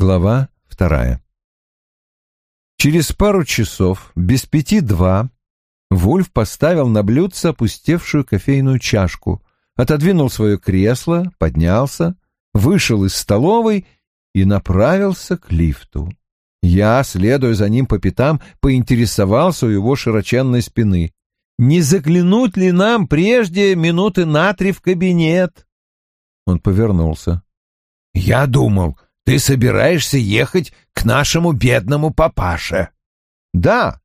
Глава вторая. Через пару часов, без пяти два, Вульф поставил на блюдце опустевшую кофейную чашку, отодвинул свое кресло, поднялся, вышел из столовой и направился к лифту. Я, следуя за ним по пятам, поинтересовался у его широченной спины. «Не заглянуть ли нам прежде минуты на три в кабинет?» Он повернулся. «Я думал, ты собираешься ехать к нашему бедному папаше. Да,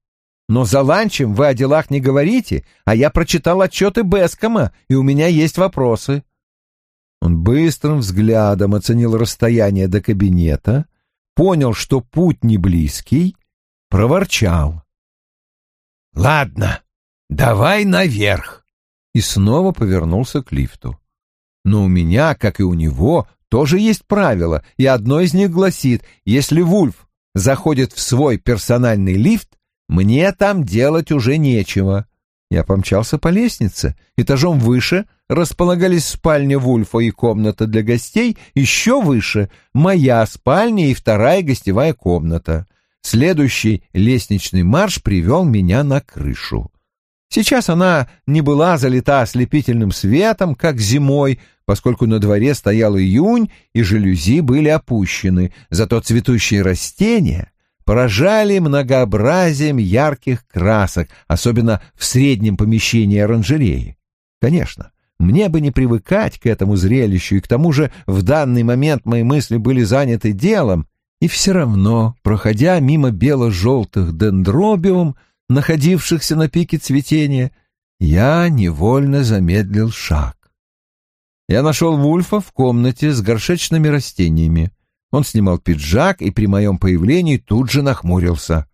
но за ланчем вы о делах не говорите, а я прочитал отчеты Бескома, и у меня есть вопросы. Он быстрым взглядом оценил расстояние до кабинета, понял, что путь не близкий, проворчал. «Ладно, давай наверх!» И снова повернулся к лифту. Но у меня, как и у него, тоже есть правило, и одно из них гласит, если Вульф заходит в свой персональный лифт, мне там делать уже нечего. Я помчался по лестнице. Этажом выше располагались спальня Вульфа и комната для гостей, еще выше — моя спальня и вторая гостевая комната. Следующий лестничный марш привел меня на крышу. Сейчас она не была залита ослепительным светом, как зимой, поскольку на дворе стоял июнь и жалюзи были опущены, зато цветущие растения поражали многообразием ярких красок, особенно в среднем помещении оранжереи. Конечно, мне бы не привыкать к этому зрелищу, и к тому же в данный момент мои мысли были заняты делом, и все равно, проходя мимо бело-желтых дендробиум, находившихся на пике цветения, я невольно замедлил шаг. Я нашел Вульфа в комнате с горшечными растениями. Он снимал пиджак и при моем появлении тут же нахмурился.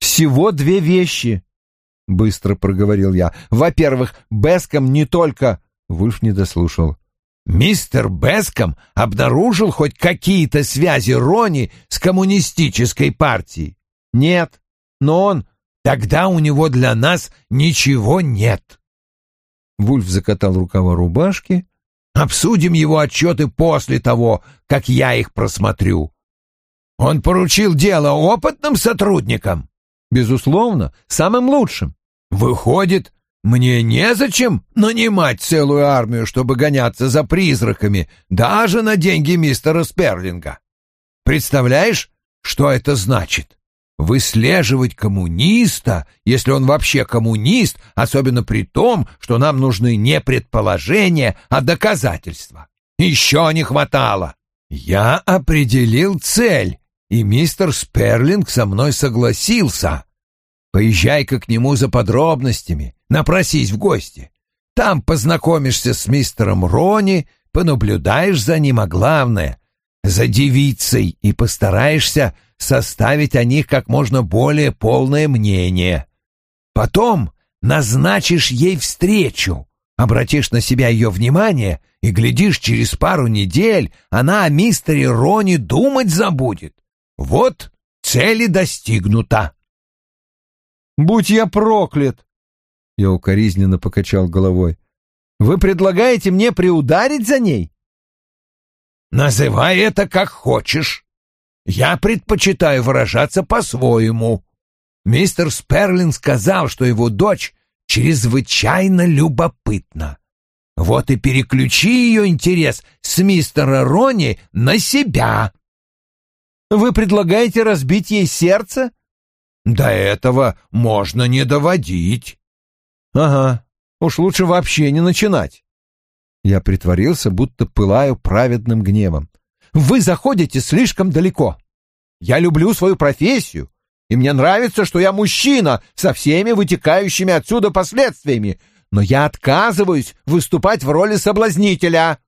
«Всего две вещи», — быстро проговорил я. «Во-первых, Беском не только...» Вульф не дослушал. «Мистер Беском обнаружил хоть какие-то связи Рони с коммунистической партией?» «Нет, но он...» «Тогда у него для нас ничего нет». Вульф закатал рукава рубашки, Обсудим его отчеты после того, как я их просмотрю. Он поручил дело опытным сотрудникам? Безусловно, самым лучшим. Выходит, мне незачем нанимать целую армию, чтобы гоняться за призраками, даже на деньги мистера Сперлинга. Представляешь, что это значит? Выслеживать коммуниста, если он вообще коммунист, особенно при том, что нам нужны не предположения, а доказательства. Еще не хватало. Я определил цель, и мистер Сперлинг со мной согласился. Поезжай-ка к нему за подробностями, напросись в гости. Там познакомишься с мистером Рони, понаблюдаешь за ним, а главное — за девицей и постараешься составить о них как можно более полное мнение. Потом назначишь ей встречу, обратишь на себя ее внимание и, глядишь, через пару недель она о мистере Рони думать забудет. Вот цели достигнута. «Будь я проклят!» Я укоризненно покачал головой. «Вы предлагаете мне приударить за ней?» «Называй это как хочешь. Я предпочитаю выражаться по-своему. Мистер Сперлин сказал, что его дочь чрезвычайно любопытна. Вот и переключи ее интерес с мистера Рони на себя. Вы предлагаете разбить ей сердце? До этого можно не доводить. Ага, уж лучше вообще не начинать. Я притворился, будто пылаю праведным гневом. Вы заходите слишком далеко. Я люблю свою профессию, и мне нравится, что я мужчина со всеми вытекающими отсюда последствиями, но я отказываюсь выступать в роли соблазнителя.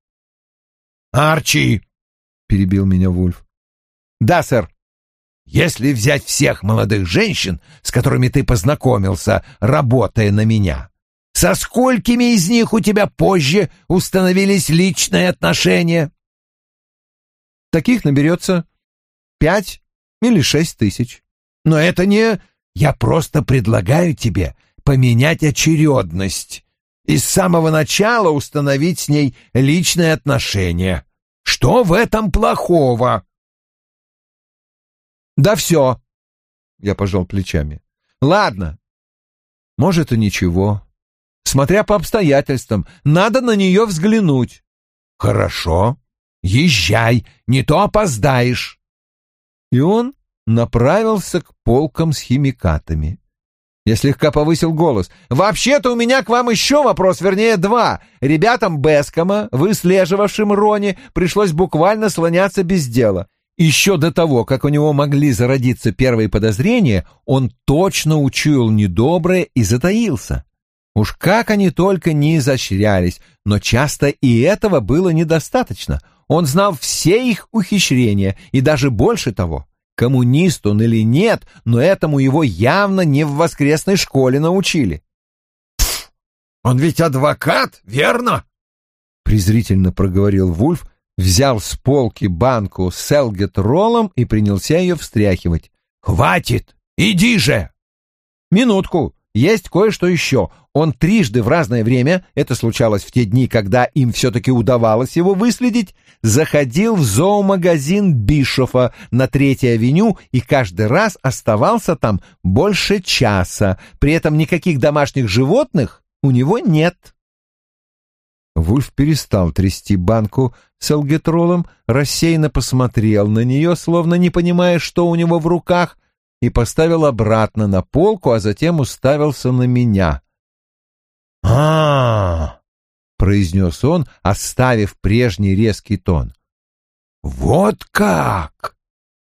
Арчи, перебил меня Вульф. Да, сэр. Если взять всех молодых женщин, с которыми ты познакомился, работая на меня, со сколькими из них у тебя позже установились личные отношения? Таких наберется пять или шесть тысяч. Но это не... Я просто предлагаю тебе поменять очередность и с самого начала установить с ней личные отношения. Что в этом плохого? Да все. Я пожал плечами. Ладно. Может и ничего. Смотря по обстоятельствам, надо на нее взглянуть. Хорошо. Езжай, не то опоздаешь. И он направился к полкам с химикатами. Я слегка повысил голос. «Вообще-то у меня к вам еще вопрос, вернее, два. Ребятам Бескома, выслеживавшим Рони, пришлось буквально слоняться без дела. Еще до того, как у него могли зародиться первые подозрения, он точно учуял недоброе и затаился. Уж как они только не изощрялись, но часто и этого было недостаточно. Он знал все их ухищрения и даже больше того. Коммунист он или нет, но этому его явно не в воскресной школе научили. «Он ведь адвокат, верно?» презрительно проговорил Вульф, взял с полки банку с Селгет-роллом и принялся ее встряхивать. «Хватит! Иди же!» «Минутку! Есть кое-что еще. Он трижды в разное время, это случалось в те дни, когда им все-таки удавалось его выследить, заходил в зоомагазин Бишофа на Третьей авеню и каждый раз оставался там больше часа. При этом никаких домашних животных у него нет. Вульф перестал трясти банку с алгетролом, рассеянно посмотрел на нее, словно не понимая, что у него в руках, и поставил обратно на полку, а затем уставился на меня. а, произнес он, оставив прежний резкий тон. «Вот как!»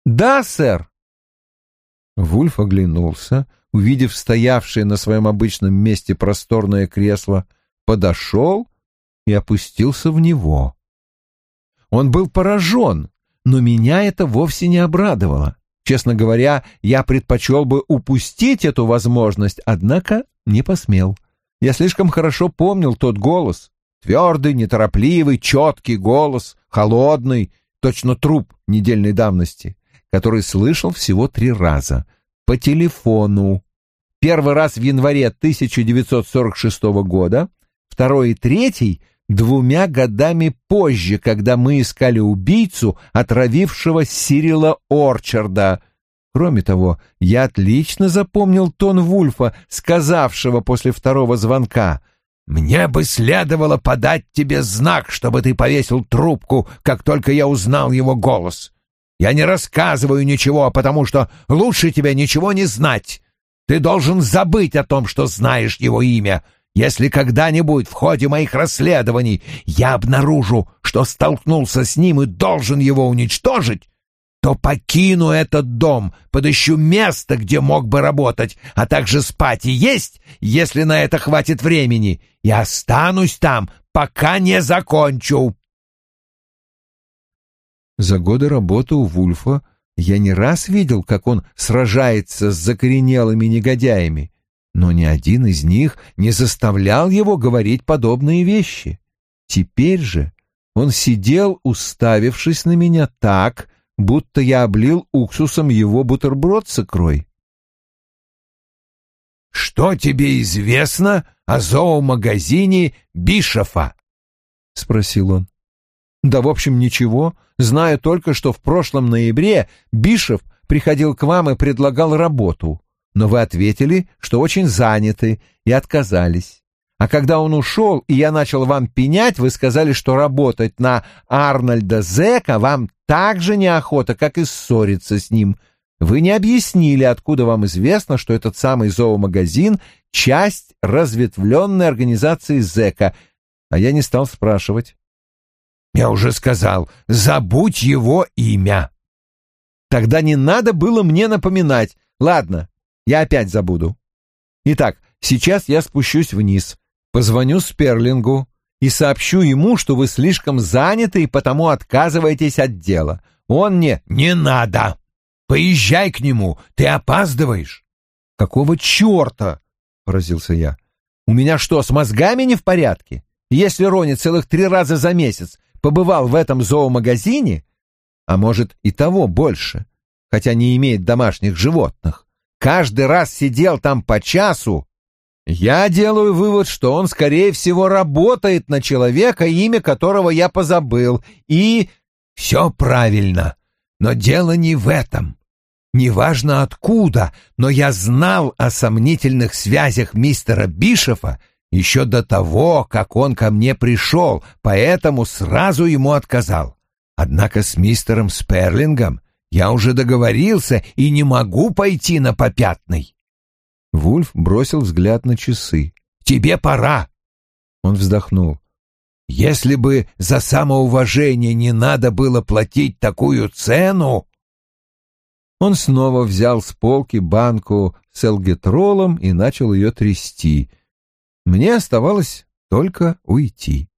«Да, сэр!» Вульф оглянулся, увидев стоявшее на своем обычном месте просторное кресло, подошел и опустился в него. Он был поражен, но меня это вовсе не обрадовало. Честно говоря, я предпочел бы упустить эту возможность, однако не посмел. Я слишком хорошо помнил тот голос. Твердый, неторопливый, четкий голос, холодный, точно труп недельной давности, который слышал всего три раза. По телефону. Первый раз в январе 1946 года, второй и третий двумя годами позже, когда мы искали убийцу, отравившего Сирила Орчарда. Кроме того, я отлично запомнил тон Вульфа, сказавшего после второго звонка «Мне бы следовало подать тебе знак, чтобы ты повесил трубку, как только я узнал его голос. Я не рассказываю ничего, потому что лучше тебе ничего не знать. Ты должен забыть о том, что знаешь его имя». Если когда-нибудь в ходе моих расследований я обнаружу, что столкнулся с ним и должен его уничтожить, то покину этот дом, подыщу место, где мог бы работать, а также спать и есть, если на это хватит времени, и останусь там, пока не закончу. За годы работы у Вульфа я не раз видел, как он сражается с закоренелыми негодяями, но ни один из них не заставлял его говорить подобные вещи. Теперь же он сидел, уставившись на меня так, будто я облил уксусом его бутерброд с икрой. «Что тебе известно о зоомагазине Бишофа?» — спросил он. «Да, в общем, ничего. Знаю только, что в прошлом ноябре Бишов приходил к вам и предлагал работу но вы ответили, что очень заняты, и отказались. А когда он ушел, и я начал вам пенять, вы сказали, что работать на Арнольда Зека вам так же неохота, как и ссориться с ним. Вы не объяснили, откуда вам известно, что этот самый зоомагазин — часть разветвленной организации Зека, а я не стал спрашивать. Я уже сказал, забудь его имя. Тогда не надо было мне напоминать. Ладно, я опять забуду. Итак, сейчас я спущусь вниз, позвоню Сперлингу и сообщу ему, что вы слишком заняты и потому отказываетесь от дела. Он не... Не надо! Поезжай к нему, ты опаздываешь. Какого черта? Поразился я. У меня что, с мозгами не в порядке? Если Рони целых три раза за месяц побывал в этом зоомагазине, а может и того больше, хотя не имеет домашних животных, каждый раз сидел там по часу, я делаю вывод, что он, скорее всего, работает на человека, имя которого я позабыл, и... Все правильно, но дело не в этом. неважно откуда, но я знал о сомнительных связях мистера Бишофа еще до того, как он ко мне пришел, поэтому сразу ему отказал. Однако с мистером Сперлингом я уже договорился и не могу пойти на попятный. Вульф бросил взгляд на часы. «Тебе пора!» Он вздохнул. «Если бы за самоуважение не надо было платить такую цену...» Он снова взял с полки банку с элгетролом и начал ее трясти. Мне оставалось только уйти.